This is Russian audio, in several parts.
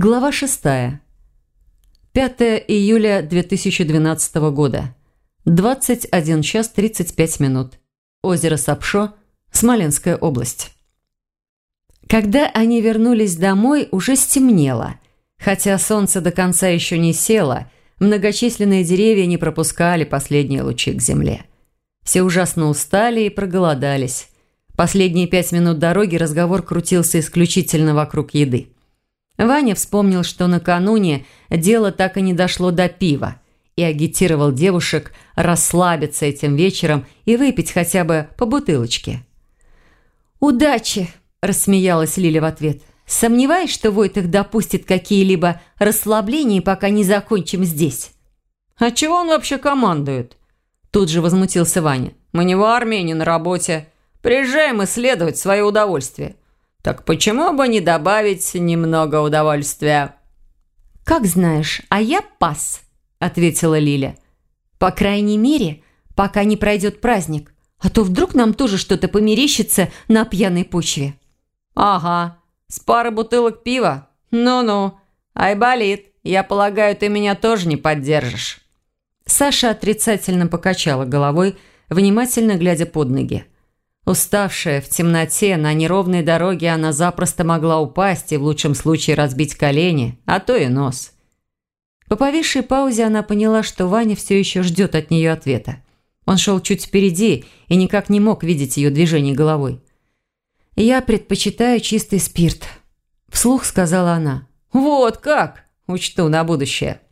Глава 6. 5 июля 2012 года. 21 час 35 минут. Озеро Сапшо, Смоленская область. Когда они вернулись домой, уже стемнело. Хотя солнце до конца еще не село, многочисленные деревья не пропускали последние лучи к земле. Все ужасно устали и проголодались. Последние пять минут дороги разговор крутился исключительно вокруг еды. Ваня вспомнил, что накануне дело так и не дошло до пива, и агитировал девушек расслабиться этим вечером и выпить хотя бы по бутылочке. «Удачи!» – рассмеялась Лиля в ответ. «Сомневаюсь, что Войтых допустит какие-либо расслабления, пока не закончим здесь». «А чего он вообще командует?» Тут же возмутился Ваня. «Мы не в армии, не на работе. Приезжаем исследовать свое удовольствие. Так почему бы не добавить немного удовольствия?» «Как знаешь, а я пас», – ответила Лиля. «По крайней мере, пока не пройдет праздник, а то вдруг нам тоже что-то померещится на пьяной почве». «Ага, с пары бутылок пива? Ну-ну. Айболит, я полагаю, ты меня тоже не поддержишь». Саша отрицательно покачала головой, внимательно глядя под ноги. Уставшая в темноте на неровной дороге она запросто могла упасть и в лучшем случае разбить колени, а то и нос. По повисшей паузе она поняла, что Ваня все еще ждет от нее ответа. Он шел чуть впереди и никак не мог видеть ее движений головой. «Я предпочитаю чистый спирт», – вслух сказала она. «Вот как! Учту на будущее».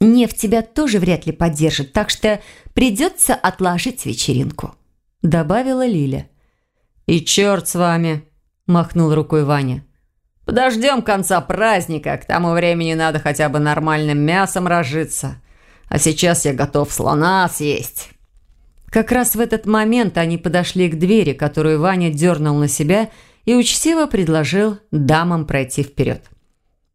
«Нефть тебя тоже вряд ли поддержит, так что придется отложить вечеринку» добавила Лиля. «И черт с вами!» – махнул рукой Ваня. «Подождем конца праздника, к тому времени надо хотя бы нормальным мясом разжиться. А сейчас я готов слона съесть». Как раз в этот момент они подошли к двери, которую Ваня дернул на себя и учтиво предложил дамам пройти вперед.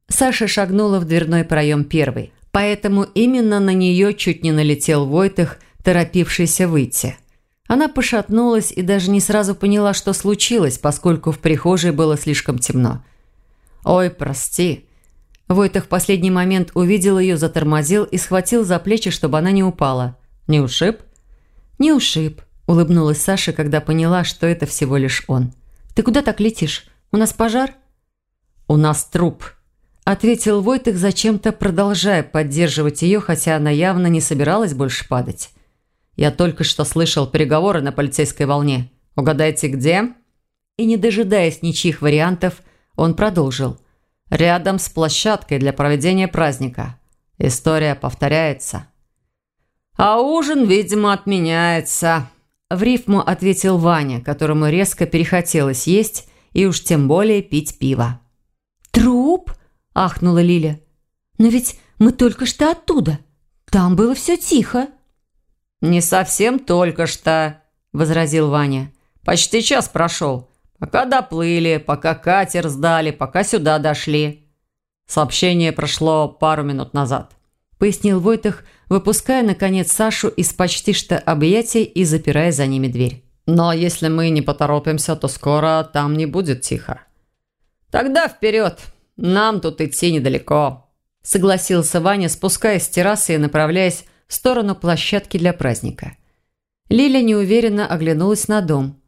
Саша шагнула в дверной проем первой, поэтому именно на нее чуть не налетел Войтых, торопившийся выйти – она пошатнулась и даже не сразу поняла, что случилось, поскольку в прихожей было слишком темно. «Ой, прости». Войтах в последний момент увидел ее, затормозил и схватил за плечи, чтобы она не упала. «Не ушиб?» «Не ушиб», – улыбнулась Саша, когда поняла, что это всего лишь он. «Ты куда так летишь? У нас пожар?» «У нас труп», – ответил Войтых, зачем-то продолжая поддерживать ее, хотя она явно не собиралась больше падать. Я только что слышал переговоры на полицейской волне. Угадайте, где?» И, не дожидаясь ничьих вариантов, он продолжил. «Рядом с площадкой для проведения праздника. История повторяется». «А ужин, видимо, отменяется», – в рифму ответил Ваня, которому резко перехотелось есть и уж тем более пить пиво. «Труп?» – ахнула Лиля. «Но ведь мы только что оттуда. Там было все тихо». «Не совсем только что», – возразил Ваня. «Почти час прошел. Пока доплыли, пока катер сдали, пока сюда дошли». Сообщение прошло пару минут назад. Пояснил Войтах, выпуская, наконец, Сашу из почти что объятий и запирая за ними дверь. «Но если мы не поторопимся, то скоро там не будет тихо». «Тогда вперед! Нам тут идти недалеко», – согласился Ваня, спускаясь с террасы и направляясь в сторону площадки для праздника. Лиля неуверенно оглянулась на дом.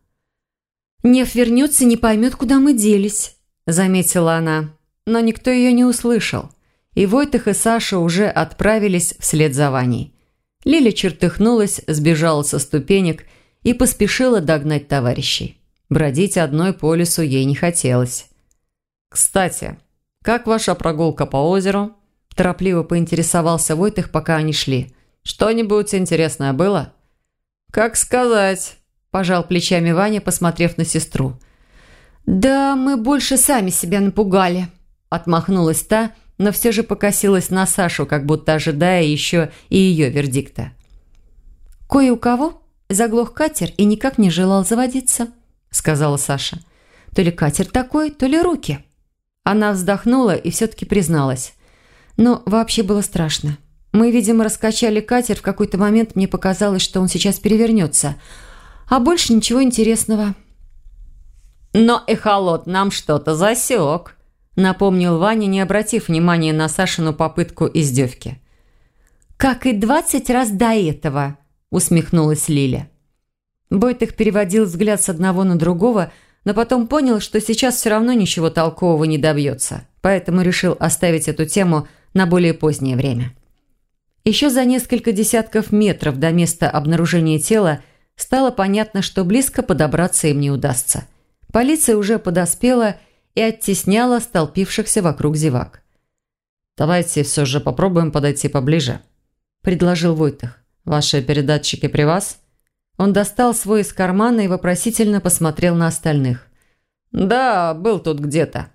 «Нев вернется, не поймет, куда мы делись», – заметила она. Но никто ее не услышал. И Войтых и Саша уже отправились вслед за Ваней. Лиля чертыхнулась, сбежала со ступенек и поспешила догнать товарищей. Бродить одной по лесу ей не хотелось. «Кстати, как ваша прогулка по озеру?» Торопливо поинтересовался Войтых, пока они шли. Что-нибудь интересное было?» «Как сказать?» – пожал плечами Ваня, посмотрев на сестру. «Да мы больше сами себя напугали», – отмахнулась та, но все же покосилась на Сашу, как будто ожидая еще и ее вердикта. «Кое у кого заглох катер и никак не желал заводиться», – сказала Саша. «То ли катер такой, то ли руки». Она вздохнула и все-таки призналась. «Но вообще было страшно. Мы, видимо, раскачали катер. В какой-то момент мне показалось, что он сейчас перевернется. А больше ничего интересного. «Но эхолот нам что-то засек», напомнил Ваня, не обратив внимания на Сашину попытку издевки. «Как и двадцать раз до этого», – усмехнулась Лиля. Бойтых переводил взгляд с одного на другого, но потом понял, что сейчас все равно ничего толкового не добьется, поэтому решил оставить эту тему на более позднее время. Еще за несколько десятков метров до места обнаружения тела стало понятно, что близко подобраться им не удастся. Полиция уже подоспела и оттесняла столпившихся вокруг зевак. «Давайте все же попробуем подойти поближе», – предложил Войтах. «Ваши передатчики при вас?» Он достал свой из кармана и вопросительно посмотрел на остальных. «Да, был тут где-то».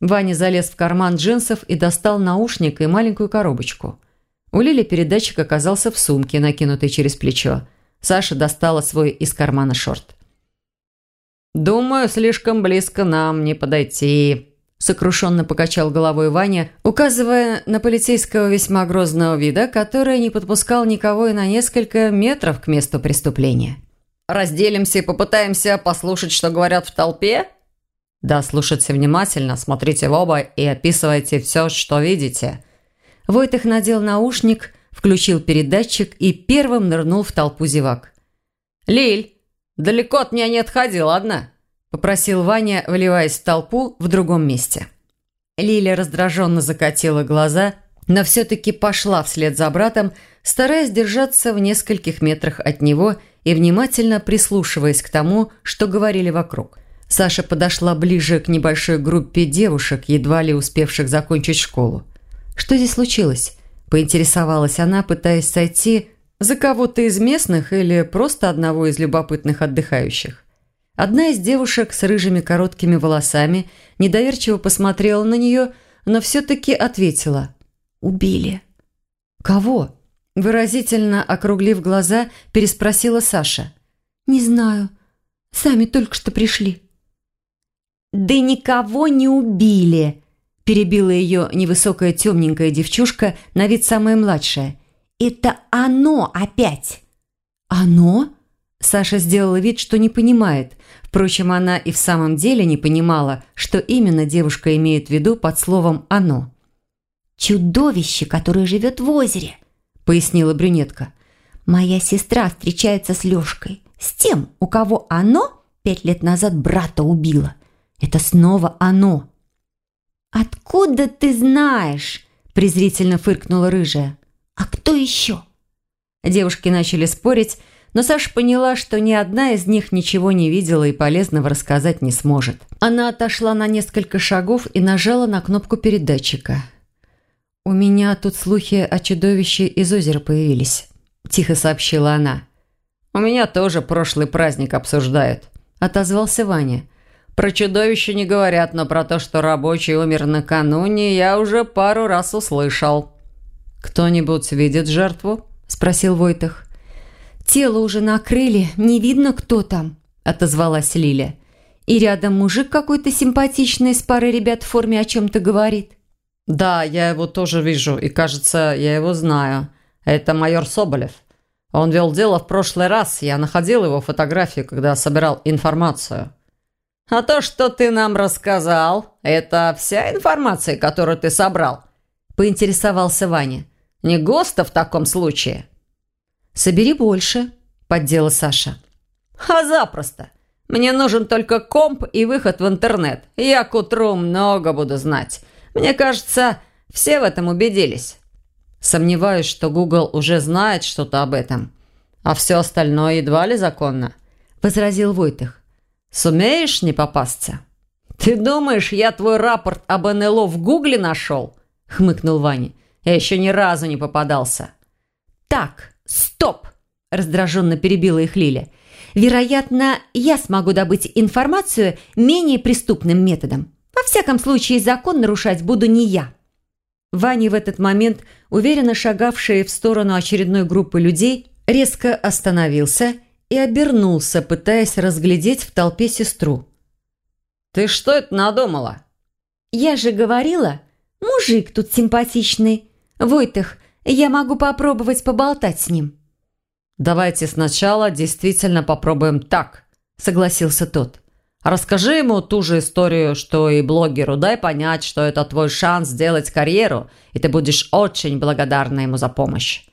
Ваня залез в карман джинсов и достал наушник и маленькую коробочку. У Лили передатчик оказался в сумке, накинутой через плечо. Саша достала свой из кармана шорт. «Думаю, слишком близко нам не подойти», – сокрушенно покачал головой Ваня, указывая на полицейского весьма грозного вида, который не подпускал никого и на несколько метров к месту преступления. «Разделимся и попытаемся послушать, что говорят в толпе?» «Да, слушайте внимательно, смотрите в оба и описывайте все, что видите». Войтых надел наушник, включил передатчик и первым нырнул в толпу зевак. «Лиль, далеко от меня не отходи, ладно?» попросил Ваня, вливаясь в толпу в другом месте. Лиля раздраженно закатила глаза, но все-таки пошла вслед за братом, стараясь держаться в нескольких метрах от него и внимательно прислушиваясь к тому, что говорили вокруг. Саша подошла ближе к небольшой группе девушек, едва ли успевших закончить школу. «Что здесь случилось?» – поинтересовалась она, пытаясь сойти за кого-то из местных или просто одного из любопытных отдыхающих. Одна из девушек с рыжими короткими волосами недоверчиво посмотрела на нее, но все-таки ответила. «Убили». «Кого?» Выразительно округлив глаза, переспросила Саша. «Не знаю. Сами только что пришли». «Да никого не убили!» Перебила ее невысокая темненькая девчушка, на вид самая младшая. «Это оно опять!» «Оно?» Саша сделала вид, что не понимает. Впрочем, она и в самом деле не понимала, что именно девушка имеет в виду под словом «оно». «Чудовище, которое живет в озере», — пояснила брюнетка. «Моя сестра встречается с Лешкой, с тем, у кого оно пять лет назад брата убило. Это снова оно». «Откуда ты знаешь?» – презрительно фыркнула рыжая. «А кто еще?» Девушки начали спорить, но Саша поняла, что ни одна из них ничего не видела и полезного рассказать не сможет. Она отошла на несколько шагов и нажала на кнопку передатчика. «У меня тут слухи о чудовище из озера появились», – тихо сообщила она. «У меня тоже прошлый праздник обсуждают», – отозвался Ваня. «Про чудовище не говорят, но про то, что рабочий умер накануне, я уже пару раз услышал». «Кто-нибудь видит жертву?» – спросил Войтах. «Тело уже накрыли, не видно, кто там», – отозвалась Лиля. «И рядом мужик какой-то симпатичный с парой ребят в форме о чем-то говорит». «Да, я его тоже вижу, и, кажется, я его знаю. Это майор Соболев. Он вел дело в прошлый раз, я находил его фотографию, когда собирал информацию». «А то, что ты нам рассказал, это вся информация, которую ты собрал?» – поинтересовался Ваня. «Не ГОСТа в таком случае?» «Собери больше», – поддела Саша. «А запросто. Мне нужен только комп и выход в интернет. Я к утру много буду знать. Мне кажется, все в этом убедились». Сомневаюсь, что Google уже знает что-то об этом. А все остальное едва ли законно, – возразил Войтых. Сумеешь не попасться? «Ты думаешь, я твой рапорт об НЛО в Гугле нашел?» – хмыкнул Ваня. «Я еще ни разу не попадался». «Так, «Стоп!» – раздраженно перебила их Лиля. «Вероятно, я смогу добыть информацию менее преступным методом. Во всяком случае, закон нарушать буду не я». Ваня в этот момент, уверенно шагавший в сторону очередной группы людей, резко остановился и обернулся, пытаясь разглядеть в толпе сестру. «Ты что это надумала?» «Я же говорила, мужик тут симпатичный. Войтых, я могу попробовать поболтать с ним». «Давайте сначала действительно попробуем так», – согласился тот. Расскажи ему ту же историю, что и блогеру. Дай понять, что это твой шанс сделать карьеру, и ты будешь очень благодарна ему за помощь».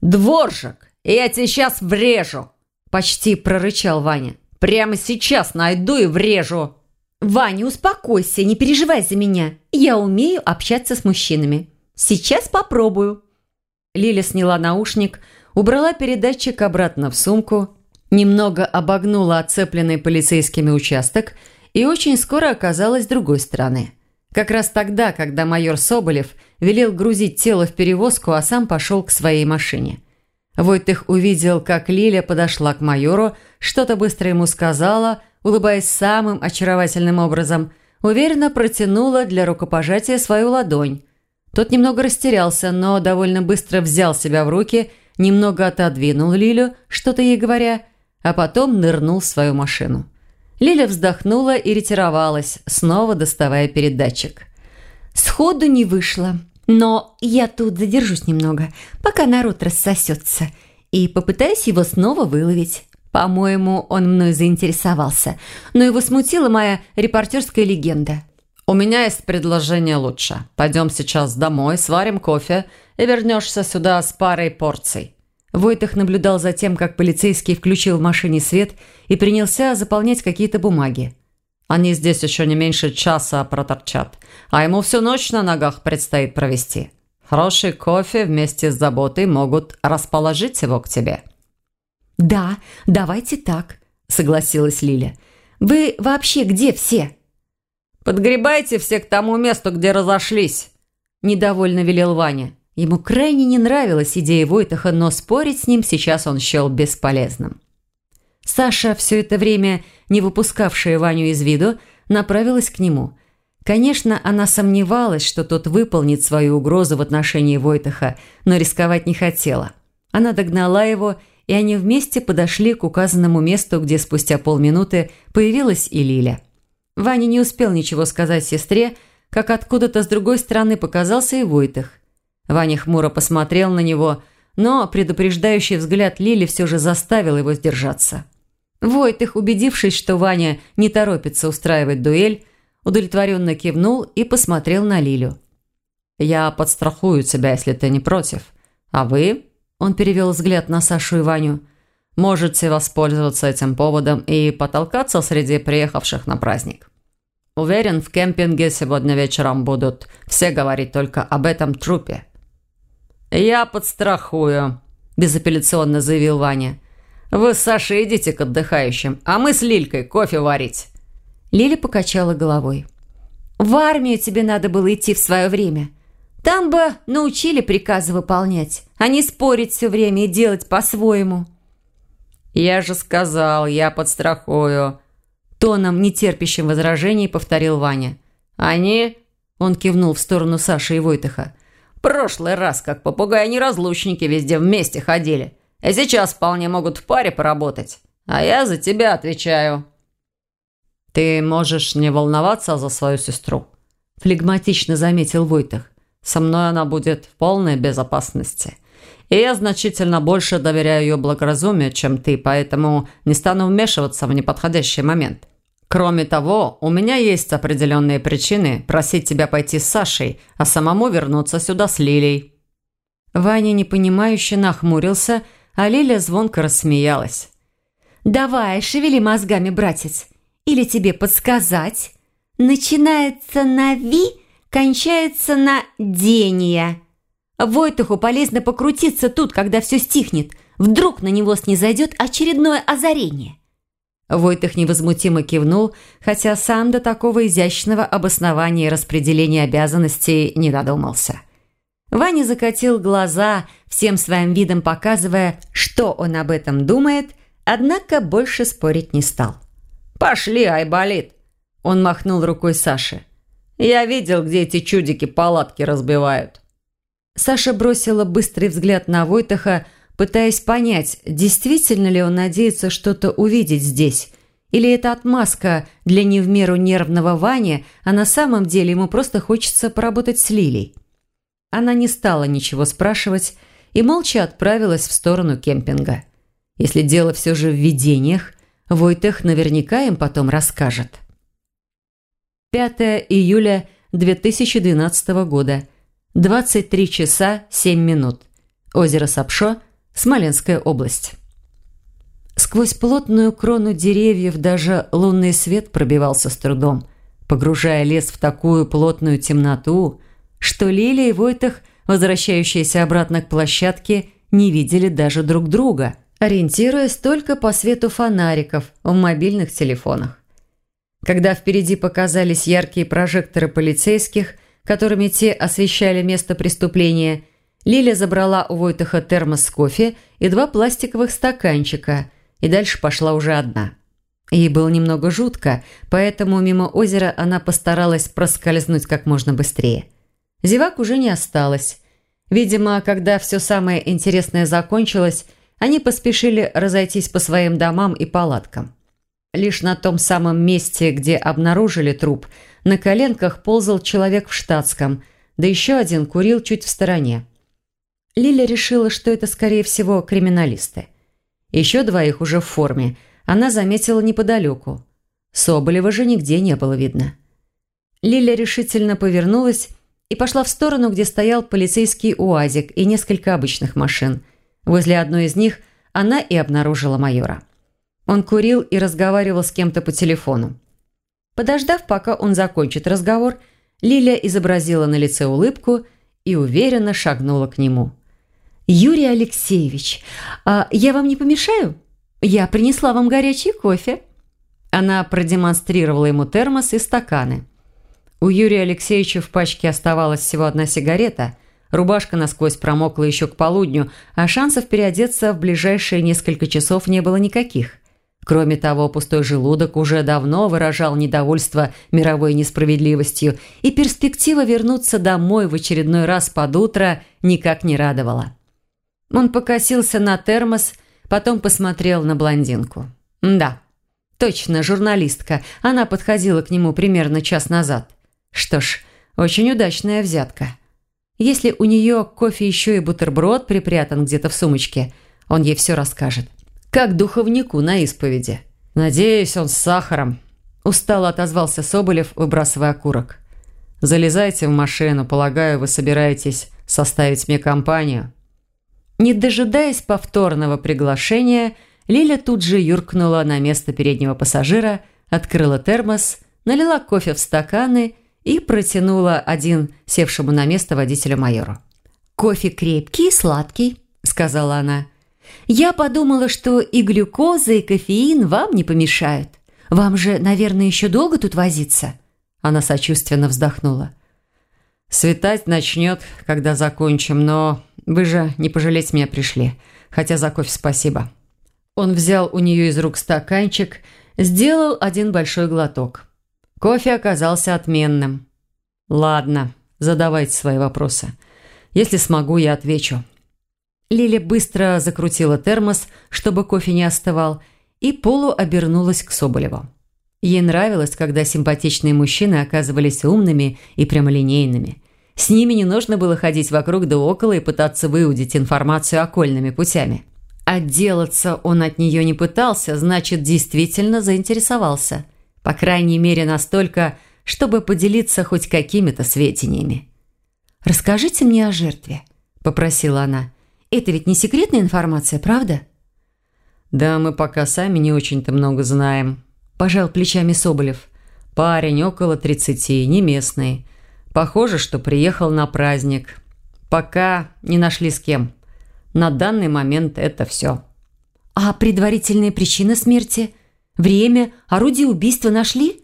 «Дворжик, я тебе сейчас врежу!» Почти прорычал Ваня. «Прямо сейчас найду и врежу!» «Ваня, успокойся, не переживай за меня. Я умею общаться с мужчинами. Сейчас попробую». Лиля сняла наушник, убрала передатчик обратно в сумку, немного обогнула оцепленный полицейскими участок и очень скоро оказалась с другой стороны. Как раз тогда, когда майор Соболев велел грузить тело в перевозку, а сам пошел к своей машине. Войтых увидел, как Лиля подошла к майору, что-то быстро ему сказала, улыбаясь самым очаровательным образом, уверенно протянула для рукопожатия свою ладонь. Тот немного растерялся, но довольно быстро взял себя в руки, немного отодвинул Лилю, что-то ей говоря, а потом нырнул в свою машину. Лиля вздохнула и ретировалась, снова доставая передатчик. «Сходу не вышло», но я тут задержусь немного, пока народ рассосется, и попытаюсь его снова выловить. По-моему, он мной заинтересовался, но его смутила моя репортерская легенда. «У меня есть предложение лучше. Пойдем сейчас домой, сварим кофе и вернешься сюда с парой порций». Войтах наблюдал за тем, как полицейский включил в машине свет и принялся заполнять какие-то бумаги. Они здесь еще не меньше часа проторчат, а ему всю ночь на ногах предстоит провести. Хороший кофе вместе с заботой могут расположить его к тебе». «Да, давайте так», – согласилась Лиля. «Вы вообще где все?» «Подгребайте все к тому месту, где разошлись», – недовольно велел Ваня. Ему крайне не нравилась идея Войтаха, но спорить с ним сейчас он счел бесполезным. Саша, все это время не выпускавшая Ваню из виду, направилась к нему. Конечно, она сомневалась, что тот выполнит свою угрозу в отношении Войтаха, но рисковать не хотела. Она догнала его, и они вместе подошли к указанному месту, где спустя полминуты появилась и Лиля. Ваня не успел ничего сказать сестре, как откуда-то с другой стороны показался и Войтах. Ваня хмуро посмотрел на него, но предупреждающий взгляд Лили все же заставил его сдержаться. Войтых, убедившись, что Ваня не торопится устраивать дуэль, удовлетворенно кивнул и посмотрел на Лилю. «Я подстрахую тебя, если ты не против. А вы?» – он перевел взгляд на Сашу и Ваню. «Можете воспользоваться этим поводом и потолкаться среди приехавших на праздник. Уверен, в кемпинге сегодня вечером будут все говорить только об этом трупе». «Я подстрахую», – безапелляционно заявил Ваня. «Вы с Сашей идите к отдыхающим, а мы с Лилькой кофе варить». Лиля покачала головой. «В армию тебе надо было идти в свое время. Там бы научили приказы выполнять, а не спорить все время и делать по-своему». «Я же сказал, я подстрахую», – тоном, нетерпящим возражений, повторил Ваня. «Они?» – он кивнул в сторону Саши и Войтыха. «Прошлый раз, как попугаи-неразлучники, везде вместе ходили. И сейчас вполне могут в паре поработать. А я за тебя отвечаю». «Ты можешь не волноваться за свою сестру», – флегматично заметил Войтах. «Со мной она будет в полной безопасности. И я значительно больше доверяю ее благоразумию, чем ты, поэтому не стану вмешиваться в неподходящий момент. Кроме того, у меня есть определенные причины просить тебя пойти с Сашей, а самому вернуться сюда с Лилей». Ваня непонимающе нахмурился – а Лиля звонко рассмеялась. «Давай, шевели мозгами, братец. Или тебе подсказать? Начинается на «ви», кончается на «дения». Войтуху полезно покрутиться тут, когда все стихнет. Вдруг на него снизойдет очередное озарение. Войтых невозмутимо кивнул, хотя сам до такого изящного обоснования и распределения обязанностей не додумался. Ваня закатил глаза, всем своим видом показывая, что он об этом думает, однако больше спорить не стал. «Пошли, Айболит!» Он махнул рукой Саше. «Я видел, где эти чудики палатки разбивают». Саша бросила быстрый взгляд на Войтаха, пытаясь понять, действительно ли он надеется что-то увидеть здесь, или это отмазка для не в меру нервного Вани, а на самом деле ему просто хочется поработать с Лилей. Она не стала ничего спрашивать и молча отправилась в сторону кемпинга. Если дело все же в видениях, Войтех наверняка им потом расскажет. 5 июля 2012 года. 23 часа 7 минут. Озеро Сапшо, Смоленская область. Сквозь плотную крону деревьев даже лунный свет пробивался с трудом, погружая лес в такую плотную темноту, что Лилия и Войтах, возвращающиеся обратно к площадке, не видели даже друг друга, ориентируясь только по свету фонариков в мобильных телефонах. Когда впереди показались яркие прожекторы полицейских, которыми те освещали место преступления, Лиля забрала у Войтаха термос с кофе и два пластиковых стаканчика – и дальше пошла уже одна. Ей было немного жутко, поэтому мимо озера она постаралась проскользнуть как можно быстрее. Зевак уже не осталось. Видимо, когда все самое интересное закончилось, они поспешили разойтись по своим домам и палаткам. Лишь на том самом месте, где обнаружили труп, на коленках ползал человек в штатском, да еще один курил чуть в стороне. Лиля решила, что это, скорее всего, криминалисты. Еще двоих уже в форме она заметила неподалеку. Соболева же нигде не было видно. Лиля решительно повернулась и пошла в сторону, где стоял полицейский УАЗик и несколько обычных машин. Возле одной из них она и обнаружила майора. Он курил и разговаривал с кем-то по телефону. Подождав, пока он закончит разговор, Лиля изобразила на лице улыбку и уверенно шагнула к нему. «Юрий Алексеевич, а я вам не помешаю? Я принесла вам горячий кофе». Она продемонстрировала ему термос и стаканы. У Юрия Алексеевича в пачке оставалась всего одна сигарета, рубашка насквозь промокла еще к полудню, а шансов переодеться в ближайшие несколько часов не было никаких. Кроме того, пустой желудок уже давно выражал недовольство мировой несправедливостью, и перспектива вернуться домой в очередной раз под утро никак не радовала. Он покосился на термос, потом посмотрел на блондинку. «Да, точно, журналистка. Она подходила к нему примерно час назад. Что ж, очень удачная взятка. Если у нее кофе еще и бутерброд припрятан где-то в сумочке, он ей все расскажет. Как духовнику на исповеди. Надеюсь, он с сахаром». Устало отозвался Соболев, выбрасывая окурок. «Залезайте в машину. Полагаю, вы собираетесь составить мне компанию». Не дожидаясь повторного приглашения, Лиля тут же юркнула на место переднего пассажира, открыла термос, налила кофе в стаканы и протянула один севшему на место водителю майору. «Кофе крепкий и сладкий», – сказала она. «Я подумала, что и глюкоза, и кофеин вам не помешают. Вам же, наверное, еще долго тут возиться?» Она сочувственно вздохнула. «Светать начнет, когда закончим, но вы же не пожалеть меня пришли, хотя за кофе спасибо». Он взял у нее из рук стаканчик, сделал один большой глоток. Кофе оказался отменным. «Ладно, задавайте свои вопросы. Если смогу, я отвечу». Лиля быстро закрутила термос, чтобы кофе не остывал, и полуобернулась к Соболеву. Ей нравилось, когда симпатичные мужчины оказывались умными и прямолинейными. С ними не нужно было ходить вокруг да около и пытаться выудить информацию окольными путями. Отделаться он от нее не пытался, значит, действительно заинтересовался. По крайней мере, настолько, чтобы поделиться хоть какими-то сведениями. «Расскажите мне о жертве», – попросила она. «Это ведь не секретная информация, правда?» «Да, мы пока сами не очень-то много знаем», – пожал плечами Соболев. «Парень около тридцати, не местный. Похоже, что приехал на праздник. Пока не нашли с кем. На данный момент это все. А предварительные причины смерти? Время, орудие убийства нашли?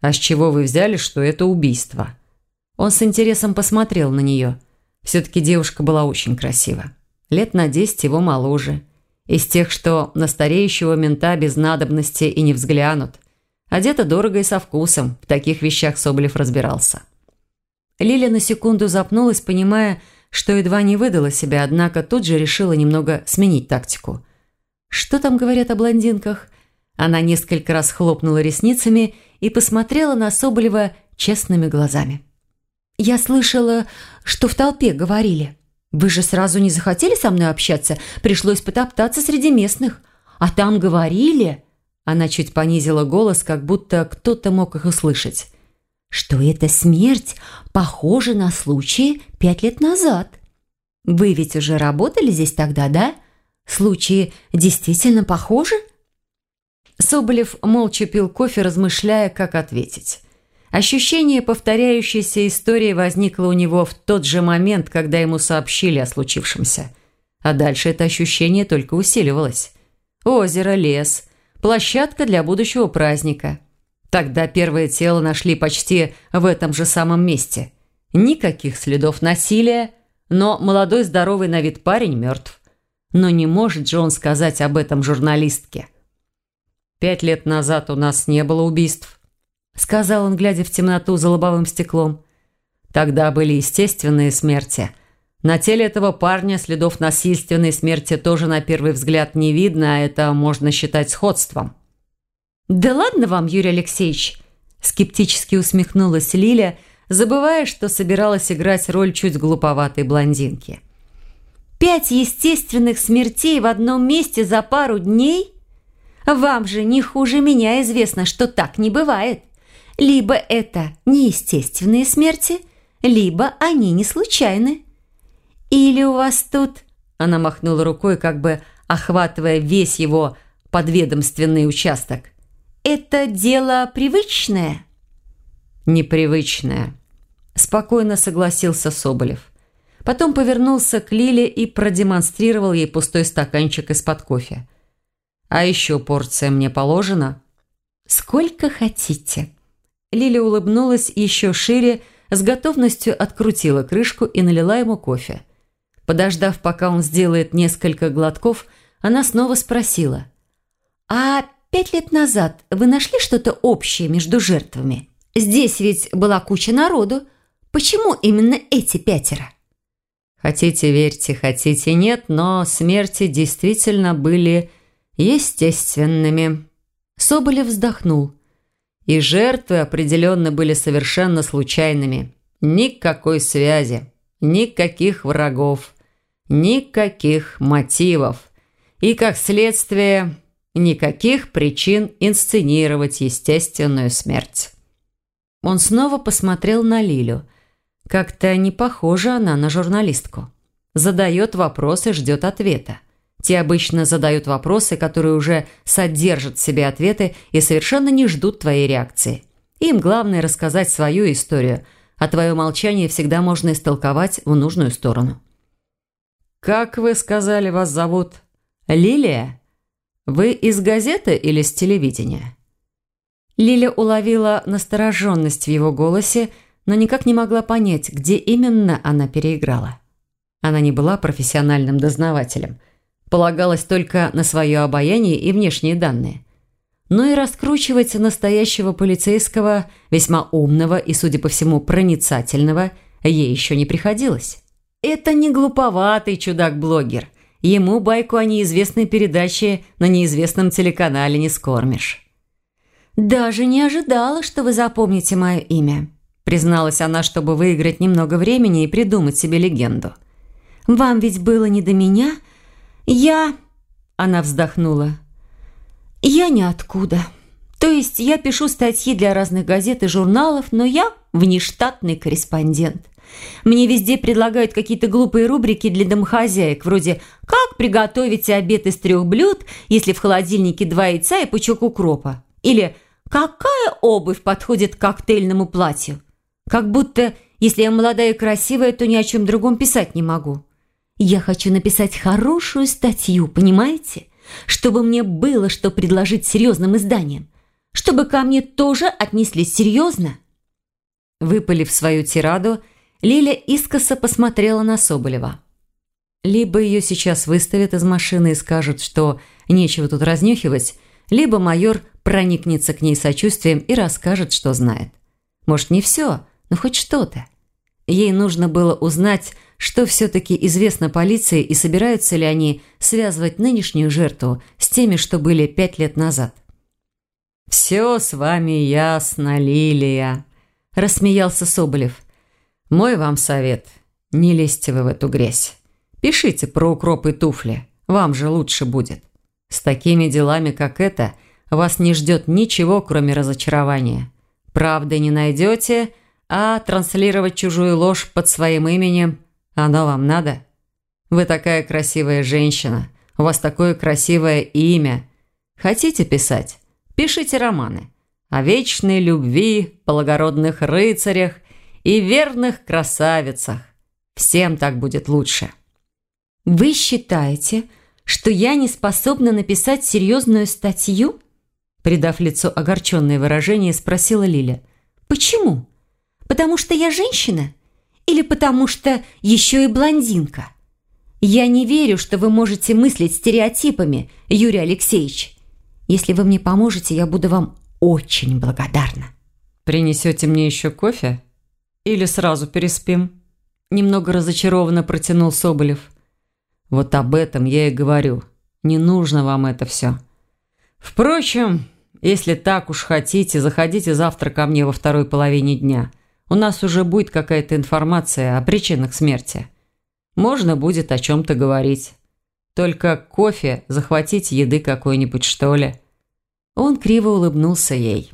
А с чего вы взяли, что это убийство? Он с интересом посмотрел на нее. Все-таки девушка была очень красива. Лет на десять его моложе. Из тех, что на стареющего мента без надобности и не взглянут. Одета дорого и со вкусом. В таких вещах Соболев разбирался. Лиля на секунду запнулась, понимая, что едва не выдала себя, однако тут же решила немного сменить тактику. «Что там говорят о блондинках?» Она несколько раз хлопнула ресницами и посмотрела на Соболева честными глазами. «Я слышала, что в толпе говорили. Вы же сразу не захотели со мной общаться, пришлось потоптаться среди местных. А там говорили...» Она чуть понизила голос, как будто кто-то мог их услышать. «Что эта смерть похожа на случаи пять лет назад. Вы ведь уже работали здесь тогда, да? Случаи действительно похожи?» Соболев молча пил кофе, размышляя, как ответить. Ощущение повторяющейся истории возникло у него в тот же момент, когда ему сообщили о случившемся. А дальше это ощущение только усиливалось. Озеро, лес, площадка для будущего праздника. Тогда первое тело нашли почти в этом же самом месте. Никаких следов насилия, но молодой здоровый на вид парень мертв. Но не может же он сказать об этом журналистке. Пять лет назад у нас не было убийств сказал он, глядя в темноту за лобовым стеклом. Тогда были естественные смерти. На теле этого парня следов насильственной смерти тоже на первый взгляд не видно, а это можно считать сходством. «Да ладно вам, Юрий Алексеевич!» Скептически усмехнулась Лиля, забывая, что собиралась играть роль чуть глуповатой блондинки. «Пять естественных смертей в одном месте за пару дней? Вам же не хуже меня известно, что так не бывает. Либо это неестественные смерти, либо они не случайны. Или у вас тут...» Она махнула рукой, как бы охватывая весь его подведомственный участок. «Это дело привычное?» «Непривычное», – спокойно согласился Соболев. Потом повернулся к Лиле и продемонстрировал ей пустой стаканчик из-под кофе. «А еще порция мне положена?» «Сколько хотите», Лиля улыбнулась еще шире, с готовностью открутила крышку и налила ему кофе. Подождав, пока он сделает несколько глотков, она снова спросила. «А пять лет назад вы нашли что-то общее между жертвами? Здесь ведь была куча народу. Почему именно эти пятеро?» Хотите верьте, хотите нет, но смерти действительно были естественными. Соболев вздохнул. И жертвы определенно были совершенно случайными. Никакой связи, никаких врагов, никаких мотивов. И, как следствие, никаких причин инсценировать естественную смерть. Он снова посмотрел на Лилю. Как-то не похожа она на журналистку. Задает вопрос и ждет ответа. Те обычно задают вопросы, которые уже содержат в себе ответы и совершенно не ждут твоей реакции. Им главное рассказать свою историю, а твое молчание всегда можно истолковать в нужную сторону. «Как вы сказали, вас зовут? Лилия? Вы из газеты или с телевидения?» Лиля уловила настороженность в его голосе, но никак не могла понять, где именно она переиграла. Она не была профессиональным дознавателем – полагалась только на свое обаяние и внешние данные. Но и раскручивать настоящего полицейского, весьма умного и, судя по всему, проницательного, ей еще не приходилось. Это не глуповатый чудак-блогер. Ему байку о неизвестной передаче на неизвестном телеканале не скормишь. «Даже не ожидала, что вы запомните мое имя», призналась она, чтобы выиграть немного времени и придумать себе легенду. «Вам ведь было не до меня, «Я...» – она вздохнула. «Я ниоткуда. То есть я пишу статьи для разных газет и журналов, но я внештатный корреспондент. Мне везде предлагают какие-то глупые рубрики для домохозяек, вроде «Как приготовить обед из трех блюд, если в холодильнике два яйца и пучок укропа?» Или «Какая обувь подходит к коктейльному платью?» Как будто, если я молодая и красивая, то ни о чем другом писать не могу. Я хочу написать хорошую статью, понимаете? Чтобы мне было что предложить серьезным изданиям. Чтобы ко мне тоже отнеслись серьезно. Выпалив свою тираду, Лиля искоса посмотрела на Соболева. Либо ее сейчас выставят из машины и скажут, что нечего тут разнюхивать, либо майор проникнется к ней сочувствием и расскажет, что знает. Может, не все, но хоть что-то. Ей нужно было узнать, что все-таки известно полиции и собираются ли они связывать нынешнюю жертву с теми, что были пять лет назад. «Все с вами ясно, Лилия», – рассмеялся Соболев. «Мой вам совет – не лезьте вы в эту грязь. Пишите про укроп и туфли, вам же лучше будет. С такими делами, как это, вас не ждет ничего, кроме разочарования. Правды не найдете, а транслировать чужую ложь под своим именем – оно вам надо? Вы такая красивая женщина, у вас такое красивое имя. Хотите писать? Пишите романы. О вечной любви, благородных рыцарях и верных красавицах. Всем так будет лучше. Вы считаете, что я не способна написать серьезную статью? Придав лицо огорченное выражение, спросила Лиля. Почему? Потому что я женщина? Или потому что еще и блондинка? Я не верю, что вы можете мыслить стереотипами, Юрий Алексеевич. Если вы мне поможете, я буду вам очень благодарна. Принесете мне еще кофе? Или сразу переспим? Немного разочарованно протянул Соболев. Вот об этом я и говорю. Не нужно вам это все. Впрочем, если так уж хотите, заходите завтра ко мне во второй половине дня. У нас уже будет какая-то информация о причинах смерти. Можно будет о чем-то говорить. Только кофе захватить еды какой-нибудь, что ли. Он криво улыбнулся ей.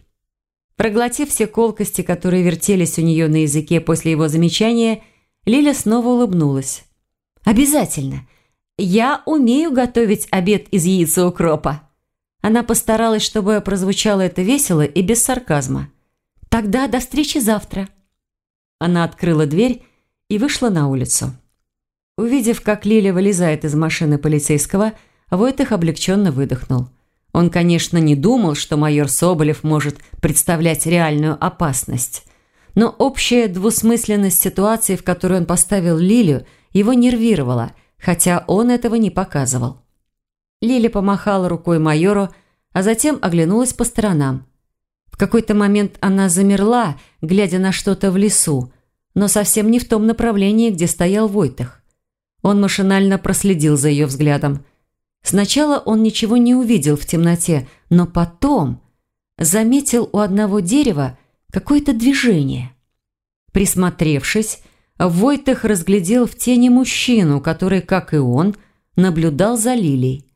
Проглотив все колкости, которые вертелись у нее на языке после его замечания, Лиля снова улыбнулась. «Обязательно. Я умею готовить обед из яиц и укропа». Она постаралась, чтобы прозвучало это весело и без сарказма. «Тогда до встречи завтра». Она открыла дверь и вышла на улицу. Увидев, как Лиля вылезает из машины полицейского, Войтых облегченно выдохнул. Он, конечно, не думал, что майор Соболев может представлять реальную опасность. Но общая двусмысленность ситуации, в которую он поставил Лилю, его нервировала, хотя он этого не показывал. Лиля помахала рукой майору, а затем оглянулась по сторонам. В какой-то момент она замерла, глядя на что-то в лесу, но совсем не в том направлении, где стоял Войтах. Он машинально проследил за ее взглядом. Сначала он ничего не увидел в темноте, но потом заметил у одного дерева какое-то движение. Присмотревшись, Войтах разглядел в тени мужчину, который, как и он, наблюдал за Лилией.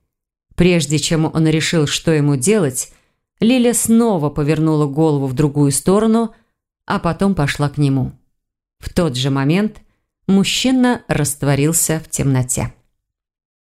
Прежде чем он решил, что ему делать, Лиля снова повернула голову в другую сторону, а потом пошла к нему. В тот же момент мужчина растворился в темноте.